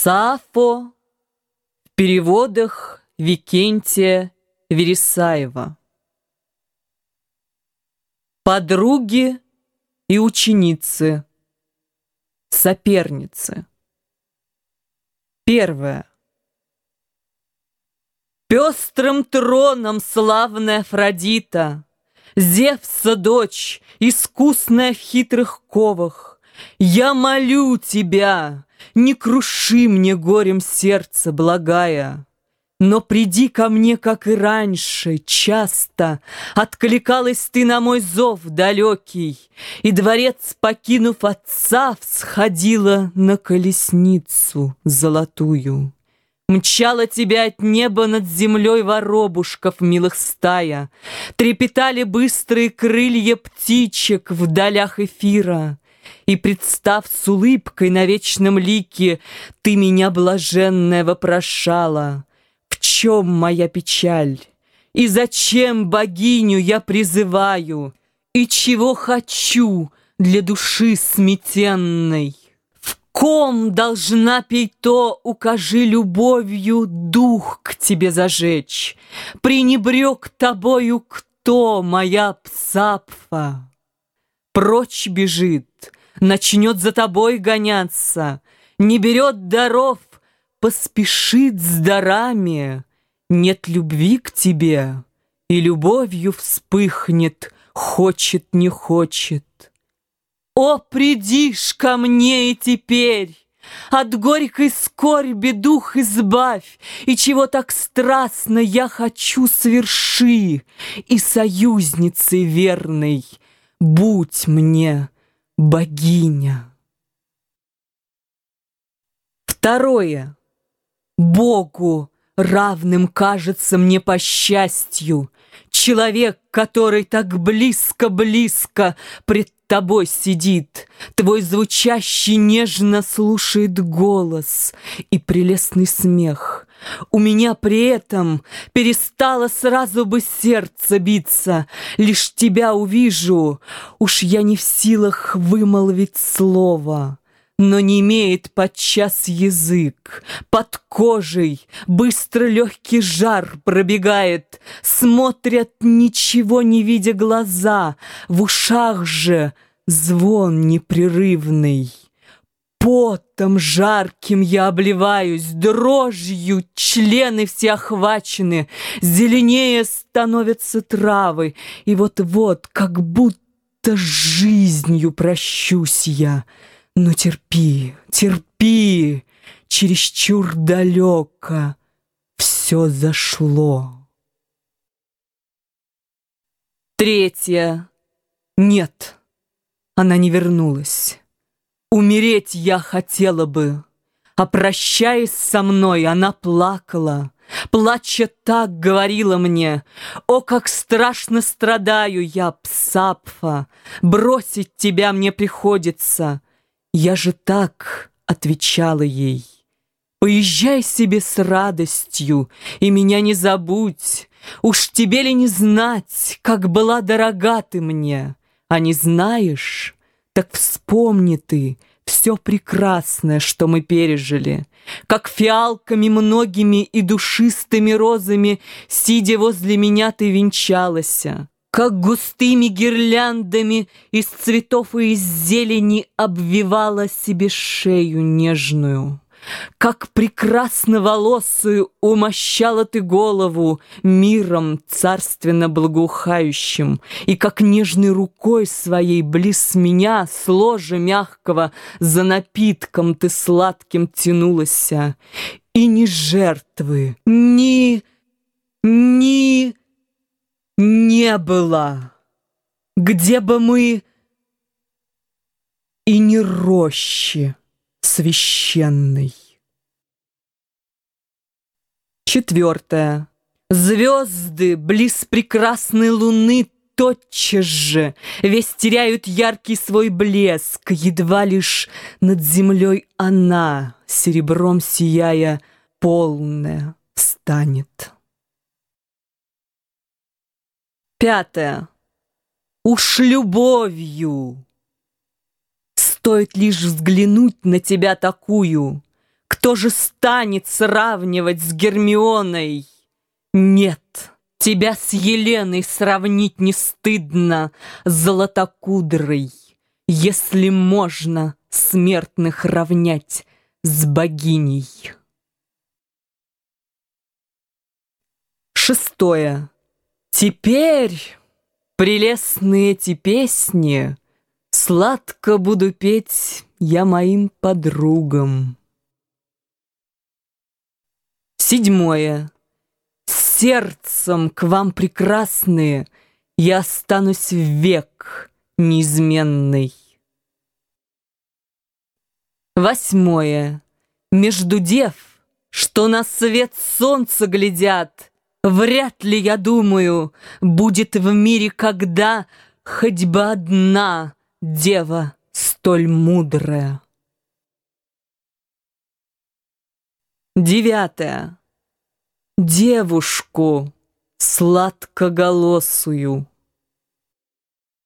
Сафо в переводах Викентия Вересаева. Подруги и ученицы, соперницы. Первое. Пестрым троном славная Афродита, Зевса дочь, искусная в хитрых ковах, Я молю тебя, не круши мне горем сердце, благая. Но приди ко мне, как и раньше, часто Откликалась ты на мой зов далекий, И дворец, покинув отца, Всходила на колесницу золотую. Мчала тебя от неба над землей воробушков милых стая, Трепетали быстрые крылья птичек в долях эфира, И, представ с улыбкой на вечном лике, Ты меня, блаженная, вопрошала, В чем моя печаль? И зачем богиню я призываю? И чего хочу для души сметенной? ком должна пей то, укажи любовью дух к тебе зажечь. Пренебрег тобою кто, моя псапфа? Прочь бежит, начнет за тобой гоняться, Не берет даров, поспешит с дарами. Нет любви к тебе, и любовью вспыхнет, Хочет, не хочет. О, придишь ко мне и теперь! От горькой скорби дух избавь, И чего так страстно я хочу сверши, И союзницей верной будь мне богиня. Второе. Богу равным кажется мне по счастью Человек, который так близко-близко пред тобой сидит, Твой звучащий нежно слушает голос и прелестный смех. У меня при этом перестало сразу бы сердце биться, Лишь тебя увижу, уж я не в силах вымолвить слово. Но не имеет подчас язык, под кожей Быстро легкий жар пробегает, Смотрят, ничего не видя глаза, В ушах же звон непрерывный. Потом жарким я обливаюсь, дрожью члены все охвачены, Зеленее становятся травы, И вот-вот, как будто жизнью прощусь я — но терпи, терпи, чересчур далеко все зашло. Третья. Нет, она не вернулась. Умереть я хотела бы, а прощаясь со мной, она плакала. Плача так говорила мне, О, как страшно страдаю я, Псапфа, Бросить тебя мне приходится, я же так отвечала ей. Поезжай себе с радостью и меня не забудь. Уж тебе ли не знать, как была дорога ты мне? А не знаешь, так вспомни ты все прекрасное, что мы пережили. Как фиалками многими и душистыми розами, сидя возле меня, ты венчалась как густыми гирляндами из цветов и из зелени обвивала себе шею нежную. Как прекрасно волосую умощала ты голову миром царственно благоухающим, И как нежной рукой своей близ меня с ложа мягкого За напитком ты сладким тянулась, И ни жертвы, ни, ни не было, где бы мы и не рощи священной. Четвертое. Звезды близ прекрасной луны тотчас же весь теряют яркий свой блеск, едва лишь над землей она, серебром сияя, полная станет. Пятое. Уж любовью. Стоит лишь взглянуть на тебя такую. Кто же станет сравнивать с Гермионой? Нет, тебя с Еленой сравнить не стыдно, Золотокудрой, Если можно смертных равнять с богиней. Шестое. Теперь прелестные эти песни Сладко буду петь я моим подругам. Седьмое. Сердцем к вам прекрасные Я останусь век неизменный. Восьмое. Между дев, что на свет солнца глядят, Вряд ли, я думаю, будет в мире когда Хоть бы одна дева столь мудрая. Девятое. Девушку сладкоголосую